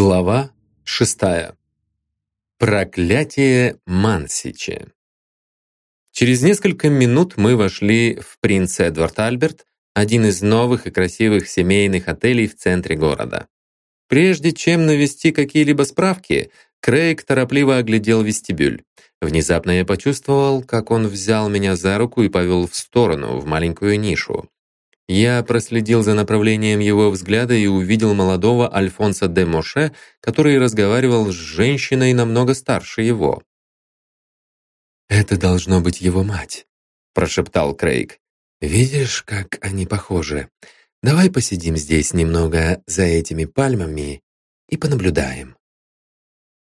Глава шестая. Проклятие Мансича. Через несколько минут мы вошли в «Принц Эдвард Альберт», один из новых и красивых семейных отелей в центре города. Прежде чем навести какие-либо справки, Крейг торопливо оглядел вестибюль. Внезапно я почувствовал, как он взял меня за руку и повел в сторону, в маленькую нишу. Я проследил за направлением его взгляда и увидел молодого Альфонса де Моше, который разговаривал с женщиной намного старше его. «Это должно быть его мать», — прошептал Крейг. «Видишь, как они похожи? Давай посидим здесь немного за этими пальмами и понаблюдаем».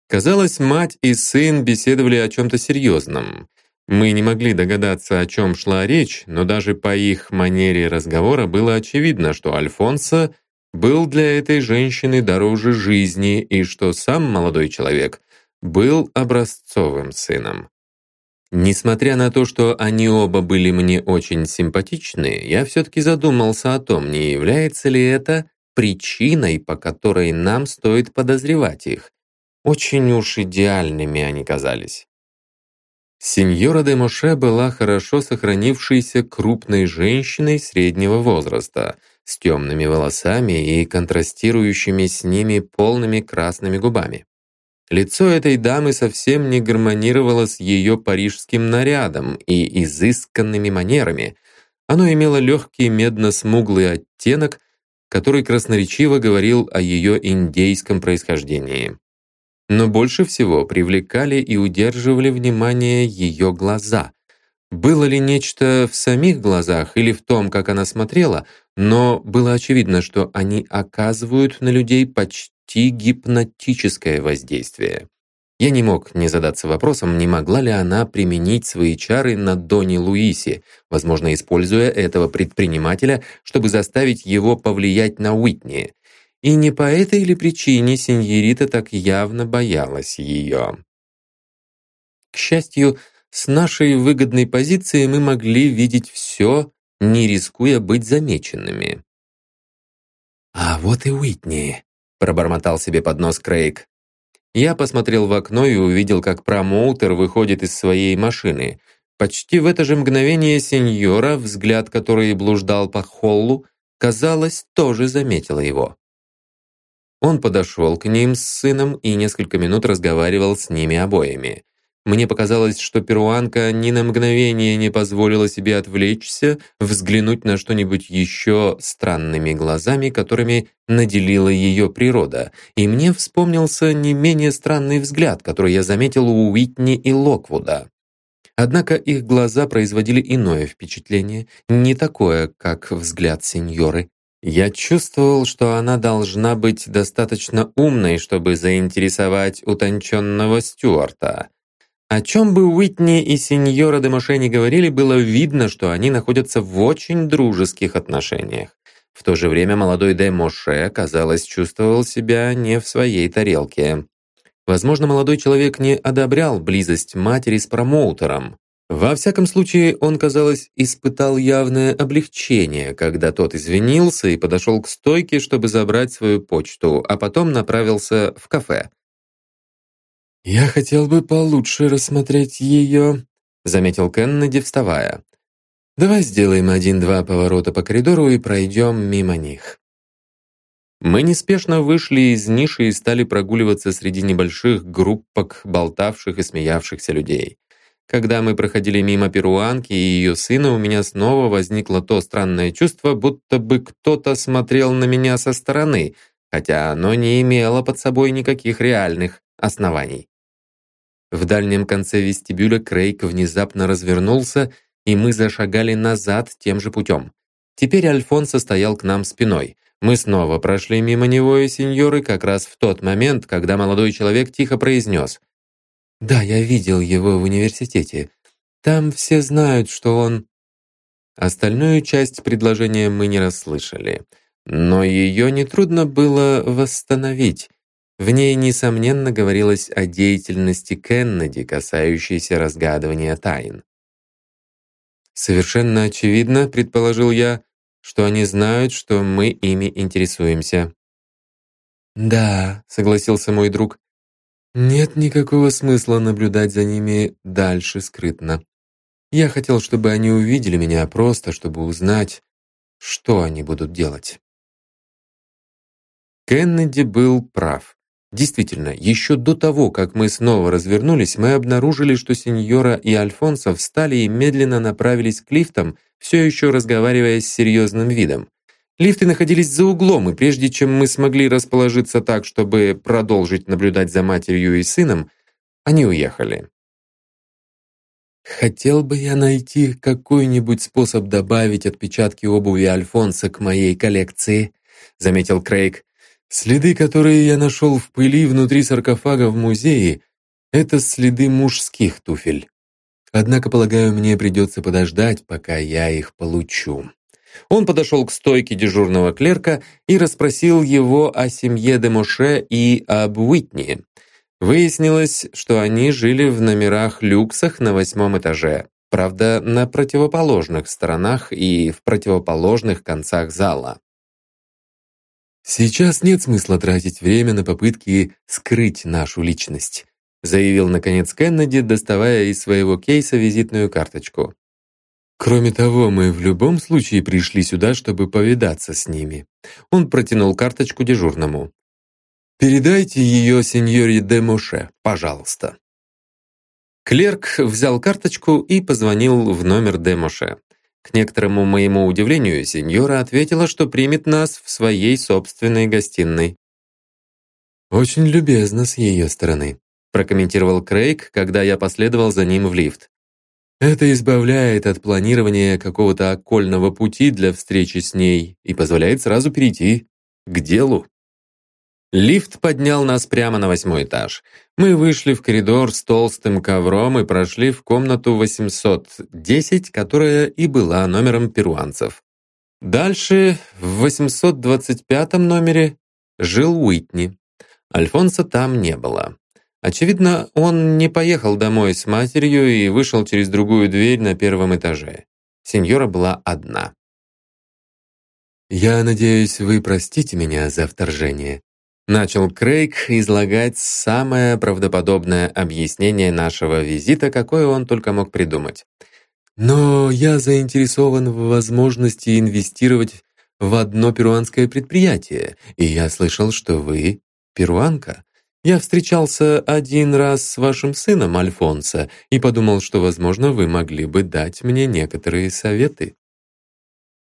Казалось, мать и сын беседовали о чем-то серьезном. Мы не могли догадаться, о чем шла речь, но даже по их манере разговора было очевидно, что Альфонсо был для этой женщины дороже жизни и что сам молодой человек был образцовым сыном. Несмотря на то, что они оба были мне очень симпатичны, я все-таки задумался о том, не является ли это причиной, по которой нам стоит подозревать их. Очень уж идеальными они казались. Сеньора де Моше была хорошо сохранившейся крупной женщиной среднего возраста, с темными волосами и контрастирующими с ними полными красными губами. Лицо этой дамы совсем не гармонировало с ее парижским нарядом и изысканными манерами. Оно имело легкий медно-смуглый оттенок, который красноречиво говорил о ее индейском происхождении. Но больше всего привлекали и удерживали внимание ее глаза. Было ли нечто в самих глазах или в том, как она смотрела, но было очевидно, что они оказывают на людей почти гипнотическое воздействие. Я не мог не задаться вопросом, не могла ли она применить свои чары на Доне Луисе, возможно, используя этого предпринимателя, чтобы заставить его повлиять на Уитни. И не по этой ли причине сеньорита так явно боялась ее? К счастью, с нашей выгодной позиции мы могли видеть все, не рискуя быть замеченными. «А вот и Уитни», — пробормотал себе под нос Крейг. Я посмотрел в окно и увидел, как промоутер выходит из своей машины. Почти в это же мгновение сеньора, взгляд который блуждал по холлу, казалось, тоже заметила его. Он подошел к ним с сыном и несколько минут разговаривал с ними обоими. Мне показалось, что перуанка ни на мгновение не позволила себе отвлечься, взглянуть на что-нибудь еще странными глазами, которыми наделила ее природа, и мне вспомнился не менее странный взгляд, который я заметил у Уитни и Локвуда. Однако их глаза производили иное впечатление, не такое, как взгляд сеньоры. Я чувствовал, что она должна быть достаточно умной, чтобы заинтересовать утонченного Стюарта. О чем бы Уитни и сеньора де Моше не говорили, было видно, что они находятся в очень дружеских отношениях. В то же время молодой де Моше, казалось, чувствовал себя не в своей тарелке. Возможно, молодой человек не одобрял близость матери с промоутером. Во всяком случае, он, казалось, испытал явное облегчение, когда тот извинился и подошел к стойке, чтобы забрать свою почту, а потом направился в кафе. «Я хотел бы получше рассмотреть ее», — заметил Кеннеди, вставая. «Давай сделаем один-два поворота по коридору и пройдем мимо них». Мы неспешно вышли из ниши и стали прогуливаться среди небольших группок болтавших и смеявшихся людей. Когда мы проходили мимо перуанки и ее сына, у меня снова возникло то странное чувство, будто бы кто-то смотрел на меня со стороны, хотя оно не имело под собой никаких реальных оснований. В дальнем конце вестибюля Крейг внезапно развернулся, и мы зашагали назад тем же путем. Теперь Альфонсо стоял к нам спиной. Мы снова прошли мимо него и сеньоры как раз в тот момент, когда молодой человек тихо произнес да, я видел его в университете. Там все знают, что он...» Остальную часть предложения мы не расслышали, но ее нетрудно было восстановить. В ней, несомненно, говорилось о деятельности Кеннеди, касающейся разгадывания тайн. «Совершенно очевидно, — предположил я, — что они знают, что мы ими интересуемся». «Да», — согласился мой друг. «Нет никакого смысла наблюдать за ними дальше скрытно. Я хотел, чтобы они увидели меня просто, чтобы узнать, что они будут делать». Кеннеди был прав. Действительно, еще до того, как мы снова развернулись, мы обнаружили, что сеньора и Альфонсо встали и медленно направились к лифтам, все еще разговаривая с серьезным видом. Лифты находились за углом, и прежде чем мы смогли расположиться так, чтобы продолжить наблюдать за матерью и сыном, они уехали. «Хотел бы я найти какой-нибудь способ добавить отпечатки обуви Альфонса к моей коллекции», заметил Крейг. «Следы, которые я нашел в пыли внутри саркофага в музее, это следы мужских туфель. Однако, полагаю, мне придется подождать, пока я их получу». Он подошел к стойке дежурного клерка и расспросил его о семье Демоше и об Уитни. Выяснилось, что они жили в номерах-люксах на восьмом этаже, правда, на противоположных сторонах и в противоположных концах зала. «Сейчас нет смысла тратить время на попытки скрыть нашу личность», заявил наконец Кеннеди, доставая из своего кейса визитную карточку. Кроме того, мы в любом случае пришли сюда, чтобы повидаться с ними. Он протянул карточку дежурному. «Передайте ее сеньоре де Моше, пожалуйста». Клерк взял карточку и позвонил в номер де Моше. К некоторому моему удивлению, сеньора ответила, что примет нас в своей собственной гостиной. «Очень любезно с ее стороны», прокомментировал Крейг, когда я последовал за ним в лифт. Это избавляет от планирования какого-то окольного пути для встречи с ней и позволяет сразу перейти к делу. Лифт поднял нас прямо на восьмой этаж. Мы вышли в коридор с толстым ковром и прошли в комнату 810, которая и была номером перуанцев. Дальше, в 825 номере, жил Уитни. Альфонса там не было. Очевидно, он не поехал домой с матерью и вышел через другую дверь на первом этаже. Сеньора была одна. «Я надеюсь, вы простите меня за вторжение», начал Крейг излагать самое правдоподобное объяснение нашего визита, какое он только мог придумать. «Но я заинтересован в возможности инвестировать в одно перуанское предприятие, и я слышал, что вы перуанка. Я встречался один раз с вашим сыном, Альфонсо, и подумал, что, возможно, вы могли бы дать мне некоторые советы».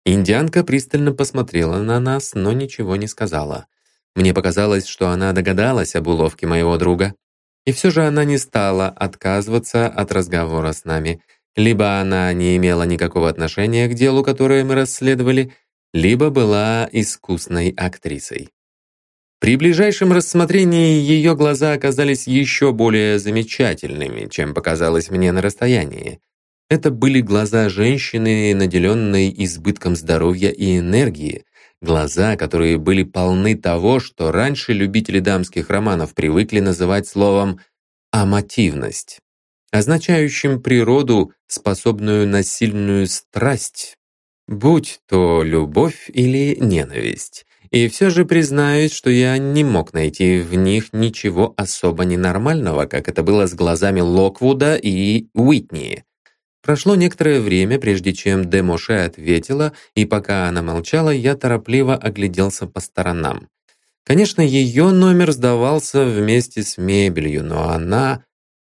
Индианка пристально посмотрела на нас, но ничего не сказала. Мне показалось, что она догадалась об уловке моего друга. И все же она не стала отказываться от разговора с нами. Либо она не имела никакого отношения к делу, которое мы расследовали, либо была искусной актрисой. При ближайшем рассмотрении ее глаза оказались еще более замечательными, чем показалось мне на расстоянии. Это были глаза женщины, наделенной избытком здоровья и энергии, глаза, которые были полны того, что раньше любители дамских романов привыкли называть словом «амотивность», означающим природу, способную на сильную страсть, будь то любовь или ненависть. И все же признаюсь, что я не мог найти в них ничего особо ненормального, как это было с глазами Локвуда и Уитни. Прошло некоторое время, прежде чем Де Моше ответила, и пока она молчала, я торопливо огляделся по сторонам. Конечно, ее номер сдавался вместе с мебелью, но она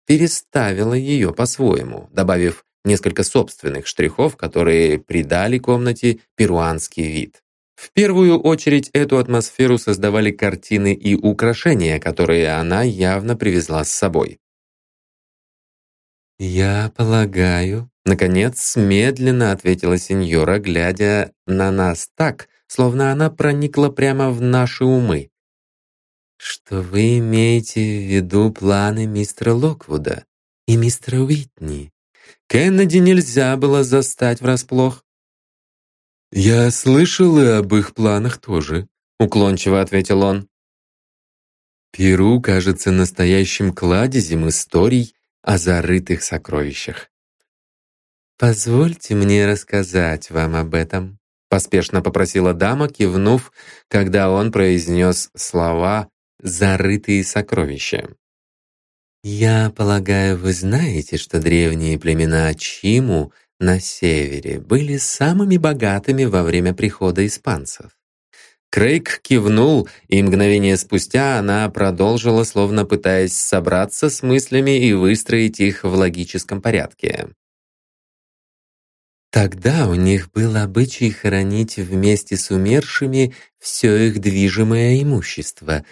переставила ее по-своему, добавив несколько собственных штрихов, которые придали комнате перуанский вид. В первую очередь эту атмосферу создавали картины и украшения, которые она явно привезла с собой. «Я полагаю», — наконец медленно ответила сеньора, глядя на нас так, словно она проникла прямо в наши умы. «Что вы имеете в виду планы мистера Локвуда и мистера Уитни? Кеннеди нельзя было застать врасплох. «Я слышал и об их планах тоже», — уклончиво ответил он. Перу кажется настоящим кладезем историй о зарытых сокровищах. «Позвольте мне рассказать вам об этом», поспешно попросила дама, кивнув, когда он произнес слова «зарытые сокровища». «Я полагаю, вы знаете, что древние племена Чиму на севере были самыми богатыми во время прихода испанцев. Крейг кивнул, и мгновение спустя она продолжила, словно пытаясь собраться с мыслями и выстроить их в логическом порядке. Тогда у них был обычай хоронить вместе с умершими все их движимое имущество.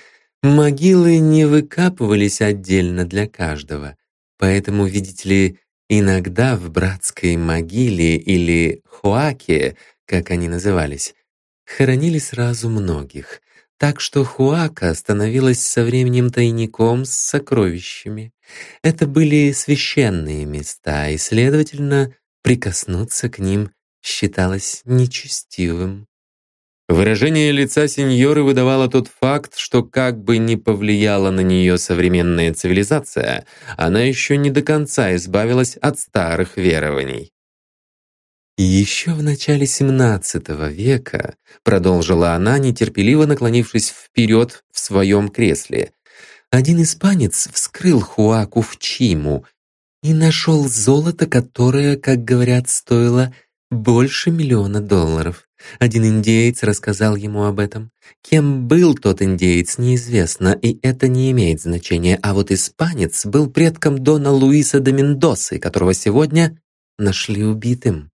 Могилы не выкапывались отдельно для каждого, поэтому, видите ли, иногда в братской могиле или хуаке, как они назывались, хоронили сразу многих, так что Хуака становилась со временем тайником с сокровищами. Это были священные места, и, следовательно, прикоснуться к ним считалось нечестивым. Выражение лица сеньоры выдавало тот факт, что как бы ни повлияла на нее современная цивилизация, она еще не до конца избавилась от старых верований. «Еще в начале XVII века», — продолжила она, нетерпеливо наклонившись вперед в своем кресле, «один испанец вскрыл Хуаку в Чиму и нашел золото, которое, как говорят, стоило больше миллиона долларов. Один индеец рассказал ему об этом. Кем был тот индеец, неизвестно, и это не имеет значения. А вот испанец был предком Дона Луиса де Мендосы, которого сегодня нашли убитым.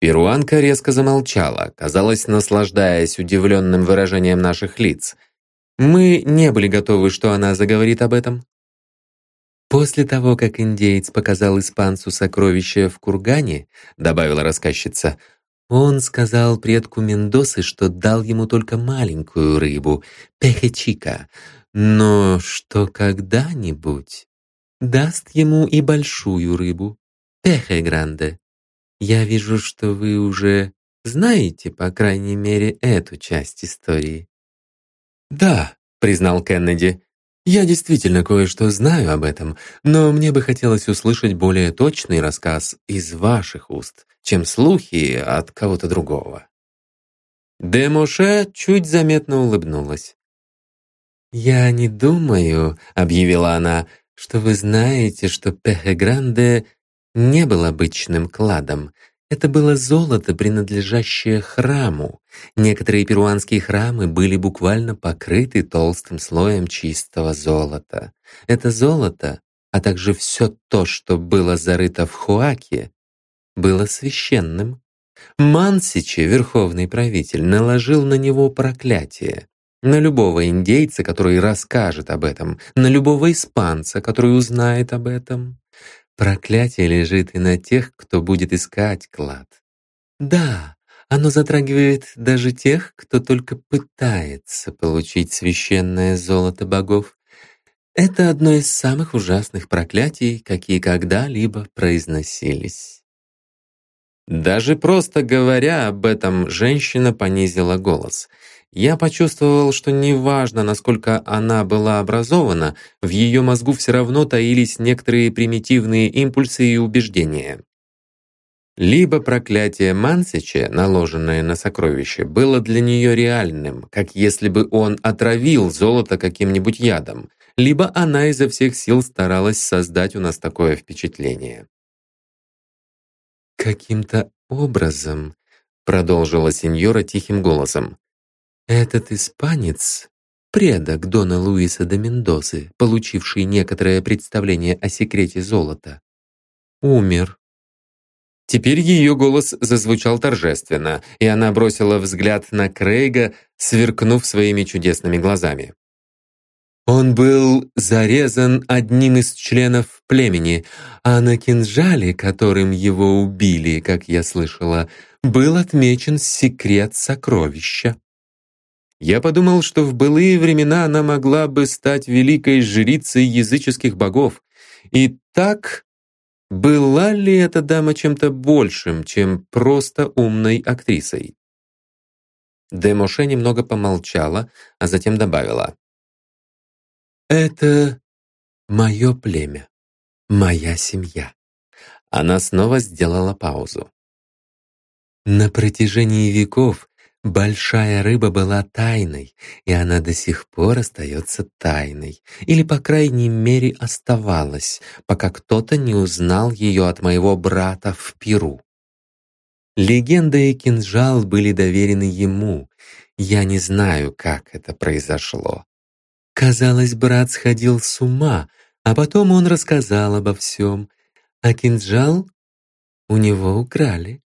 Перуанка резко замолчала, казалось, наслаждаясь удивленным выражением наших лиц. Мы не были готовы, что она заговорит об этом. «После того, как индеец показал испанцу сокровище в кургане», добавила рассказчица, он сказал предку Мендосы, что дал ему только маленькую рыбу, пехечика, но что когда-нибудь даст ему и большую рыбу, пехе гранде. Я вижу, что вы уже знаете, по крайней мере, эту часть истории. «Да», — признал Кеннеди, «я действительно кое-что знаю об этом, но мне бы хотелось услышать более точный рассказ из ваших уст, чем слухи от кого-то другого». Демоше чуть заметно улыбнулась. «Я не думаю», — объявила она, «что вы знаете, что Пехегранде не был обычным кладом. Это было золото, принадлежащее храму. Некоторые перуанские храмы были буквально покрыты толстым слоем чистого золота. Это золото, а также все то, что было зарыто в Хуаке, было священным. Мансичи, верховный правитель, наложил на него проклятие. На любого индейца, который расскажет об этом, на любого испанца, который узнает об этом. Проклятие лежит и на тех, кто будет искать клад. Да, оно затрагивает даже тех, кто только пытается получить священное золото богов. Это одно из самых ужасных проклятий, какие когда-либо произносились. Даже просто говоря об этом, женщина понизила голос — я почувствовал, что неважно, насколько она была образована, в ее мозгу все равно таились некоторые примитивные импульсы и убеждения. Либо проклятие Мансича, наложенное на сокровище, было для нее реальным, как если бы он отравил золото каким-нибудь ядом, либо она изо всех сил старалась создать у нас такое впечатление. «Каким-то образом», — продолжила сеньора тихим голосом, этот испанец, предок Дона Луиса де Мендосы, получивший некоторое представление о секрете золота, умер. Теперь ее голос зазвучал торжественно, и она бросила взгляд на Крейга, сверкнув своими чудесными глазами. Он был зарезан одним из членов племени, а на кинжале, которым его убили, как я слышала, был отмечен секрет сокровища. Я подумал, что в былые времена она могла бы стать великой жрицей языческих богов. И так, была ли эта дама чем-то большим, чем просто умной актрисой? Демоше немного помолчала, а затем добавила. «Это мое племя, моя семья». Она снова сделала паузу. На протяжении веков большая рыба была тайной, и она до сих пор остается тайной, или, по крайней мере, оставалась, пока кто-то не узнал ее от моего брата в Перу. Легенда и кинжал были доверены ему. Я не знаю, как это произошло. Казалось, брат сходил с ума, а потом он рассказал обо всем, а кинжал у него украли.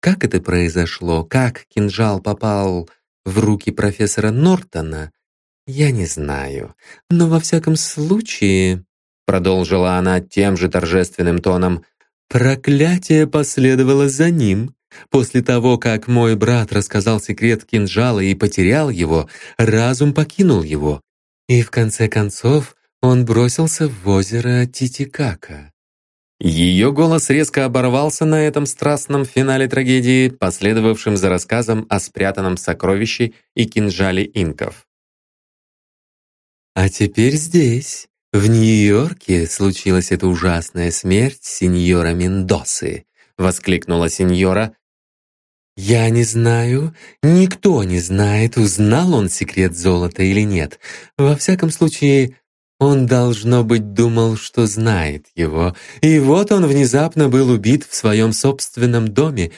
Как это произошло, как кинжал попал в руки профессора Нортона, я не знаю. Но во всяком случае, продолжила она тем же торжественным тоном, проклятие последовало за ним. После того, как мой брат рассказал секрет кинжала и потерял его, разум покинул его. И в конце концов он бросился в озеро Титикака. Ее голос резко оборвался на этом страстном финале трагедии, последовавшем за рассказом о спрятанном сокровище и кинжале инков. «А теперь здесь, в Нью-Йорке, случилась эта ужасная смерть сеньора Мендосы», воскликнула сеньора. «Я не знаю, никто не знает, узнал он секрет золота или нет. Во всяком случае, он, должно быть, думал, что знает его. И вот он внезапно был убит в своем собственном доме.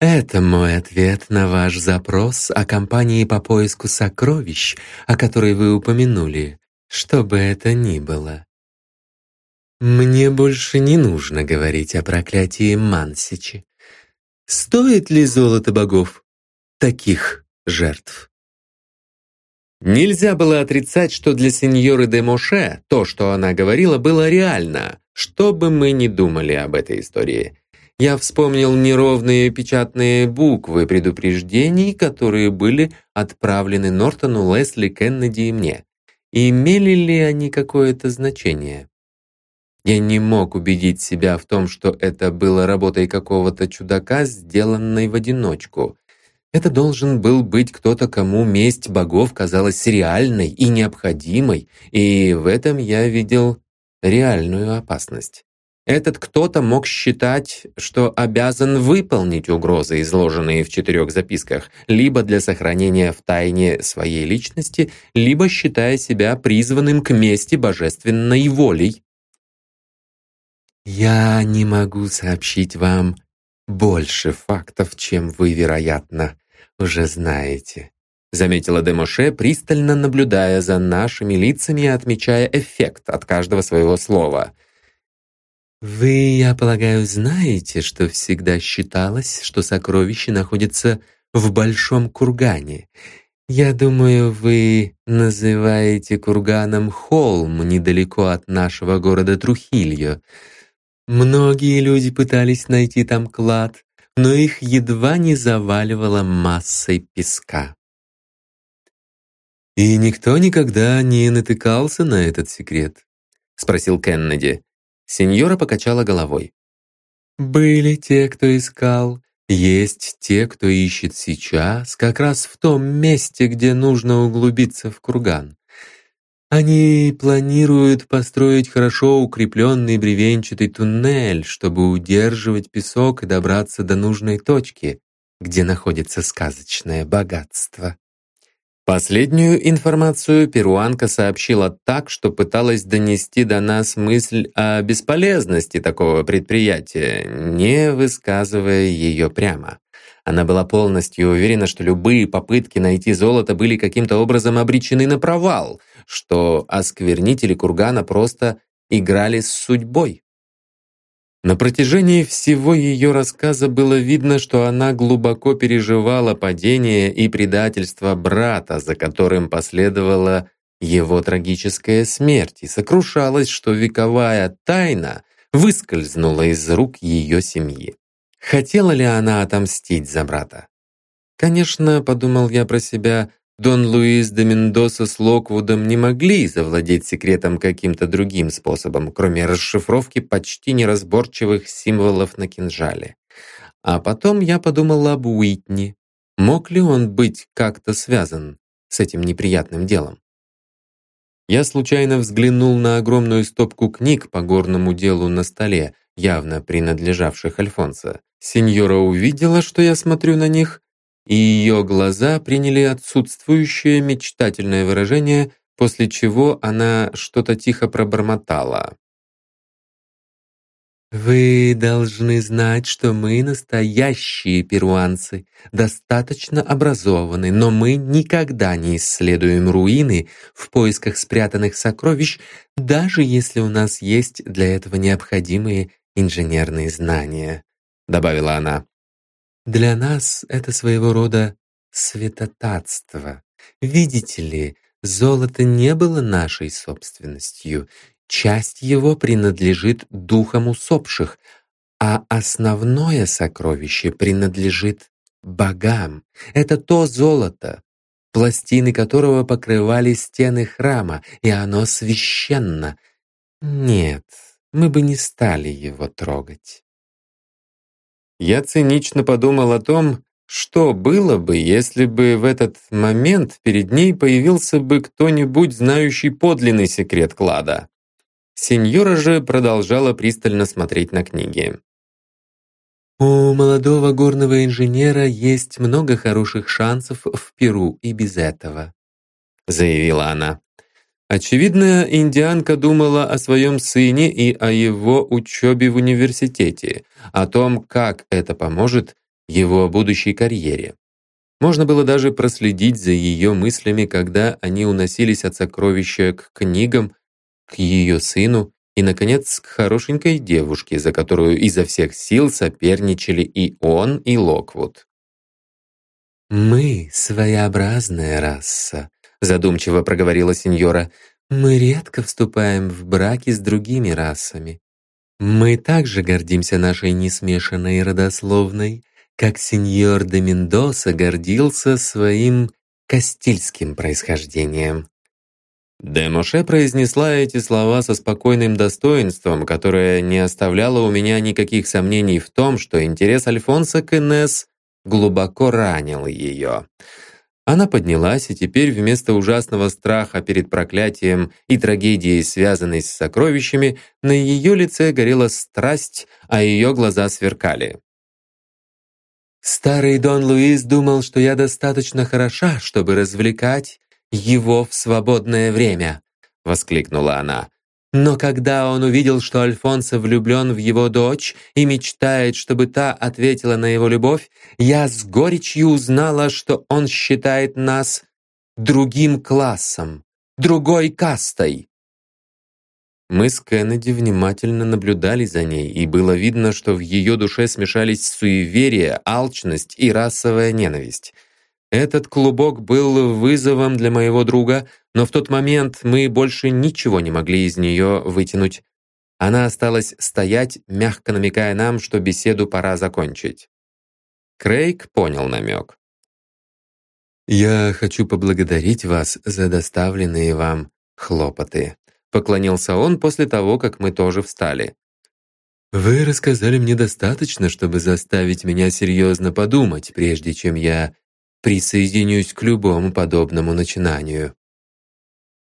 Это мой ответ на ваш запрос о компании по поиску сокровищ, о которой вы упомянули, что бы это ни было. Мне больше не нужно говорить о проклятии Мансичи. Стоит ли золото богов таких жертв? Нельзя было отрицать, что для сеньоры де Моше то, что она говорила, было реально, что бы мы ни думали об этой истории. Я вспомнил неровные печатные буквы предупреждений, которые были отправлены Нортону, Лесли, Кеннеди и мне. Имели ли они какое-то значение? Я не мог убедить себя в том, что это было работой какого-то чудака, сделанной в одиночку. Это должен был быть кто-то, кому месть богов казалась реальной и необходимой, и в этом я видел реальную опасность. Этот кто-то мог считать, что обязан выполнить угрозы, изложенные в четырех записках, либо для сохранения в тайне своей личности, либо считая себя призванным к мести божественной волей. «Я не могу сообщить вам больше фактов, чем вы, вероятно, уже знаете», заметила Демоше, пристально наблюдая за нашими лицами и отмечая эффект от каждого своего слова. «Вы, я полагаю, знаете, что всегда считалось, что сокровище находится в большом кургане. Я думаю, вы называете курганом холм недалеко от нашего города Трухильо. Многие люди пытались найти там клад, но их едва не заваливало массой песка. «И никто никогда не натыкался на этот секрет?» — спросил Кеннеди. Сеньора покачала головой. «Были те, кто искал, есть те, кто ищет сейчас, как раз в том месте, где нужно углубиться в курган. Они планируют построить хорошо укрепленный бревенчатый туннель, чтобы удерживать песок и добраться до нужной точки, где находится сказочное богатство. Последнюю информацию перуанка сообщила так, что пыталась донести до нас мысль о бесполезности такого предприятия, не высказывая ее прямо. Она была полностью уверена, что любые попытки найти золото были каким-то образом обречены на провал, что осквернители кургана просто играли с судьбой. На протяжении всего ее рассказа было видно, что она глубоко переживала падение и предательство брата, за которым последовала его трагическая смерть, и сокрушалась, что вековая тайна выскользнула из рук ее семьи. Хотела ли она отомстить за брата? Конечно, подумал я про себя, Дон Луис де Мендоса с Локвудом не могли завладеть секретом каким-то другим способом, кроме расшифровки почти неразборчивых символов на кинжале. А потом я подумал об Уитни. Мог ли он быть как-то связан с этим неприятным делом? Я случайно взглянул на огромную стопку книг по горному делу на столе. Явно принадлежавших Альфонсо. Сеньора увидела, что я смотрю на них, и ее глаза приняли отсутствующее мечтательное выражение, после чего она что-то тихо пробормотала. «Вы должны знать, что мы настоящие перуанцы, достаточно образованы, но мы никогда не исследуем руины в поисках спрятанных сокровищ, даже если у нас есть для этого необходимые инженерные знания», — добавила она. «Для нас это своего рода святотатство. Видите ли, золото не было нашей собственностью, часть его принадлежит духам усопших, а основное сокровище принадлежит богам. Это то золото, пластины которого покрывали стены храма, и оно священно. Нет, мы бы не стали его трогать. Я цинично подумал о том, что было бы, если бы в этот момент перед ней появился бы кто-нибудь, знающий подлинный секрет клада. Сеньора же продолжала пристально смотреть на книги. «У молодого горного инженера есть много хороших шансов в Перу и без этого», заявила она. Очевидно, индианка думала о своем сыне и о его учебе в университете, о том, как это поможет его будущей карьере. Можно было даже проследить за ее мыслями, когда они уносились от сокровища к книгам, к ее сыну и, наконец, к хорошенькой девушке, за которую изо всех сил соперничали и он, и Локвуд. «Мы — своеобразная раса», — задумчиво проговорила сеньора. «Мы редко вступаем в браки с другими расами. Мы также гордимся нашей несмешанной родословной, как сеньор де Мендоса гордился своим кастильским происхождением. Демоше произнесла эти слова со спокойным достоинством, которое не оставляло у меня никаких сомнений в том, что интерес Альфонса к Инесс глубоко ранил ее. Она поднялась, и теперь вместо ужасного страха перед проклятием и трагедией, связанной с сокровищами, на ее лице горела страсть, а ее глаза сверкали. «Старый Дон Луис думал, что я достаточно хороша, чтобы развлекать его в свободное время!» — воскликнула она. Но когда он увидел, что Альфонсо влюблен в его дочь и мечтает, чтобы та ответила на его любовь, я с горечью узнала, что он считает нас другим классом, другой кастой. Мы с Кеннеди внимательно наблюдали за ней, и было видно, что в ее душе смешались суеверие, алчность и расовая ненависть — этот клубок был вызовом для моего друга, но в тот момент мы больше ничего не могли из нее вытянуть. Она осталась стоять, мягко намекая нам, что беседу пора закончить. Крейг понял намек. «Я хочу поблагодарить вас за доставленные вам хлопоты», поклонился он после того, как мы тоже встали. «Вы рассказали мне достаточно, чтобы заставить меня серьезно подумать, прежде чем я Присоединюсь к любому подобному начинанию».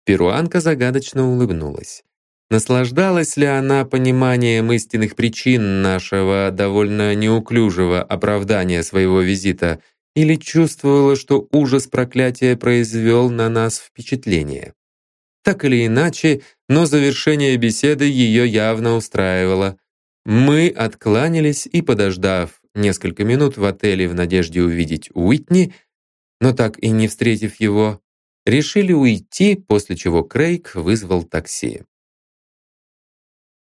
Перуанка загадочно улыбнулась. Наслаждалась ли она пониманием истинных причин нашего довольно неуклюжего оправдания своего визита или чувствовала, что ужас проклятия произвел на нас впечатление? Так или иначе, но завершение беседы ее явно устраивало. Мы откланялись и, подождав несколько минут в отеле в надежде увидеть Уитни, но так и не встретив его, решили уйти, после чего Крейг вызвал такси.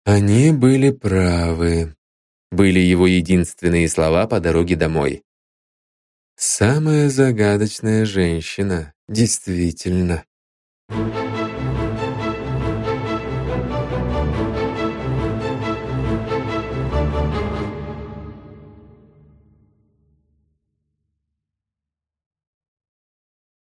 «Они были правы», — были его единственные слова по дороге домой. «Самая загадочная женщина, действительно».